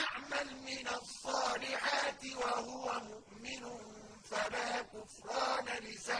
يَعْمَلْ مِنَ الصَّالِحَاتِ وَهُوَ مُؤْمِنٌ فَلَا كُفْرَانَ لِسَعْيِهِ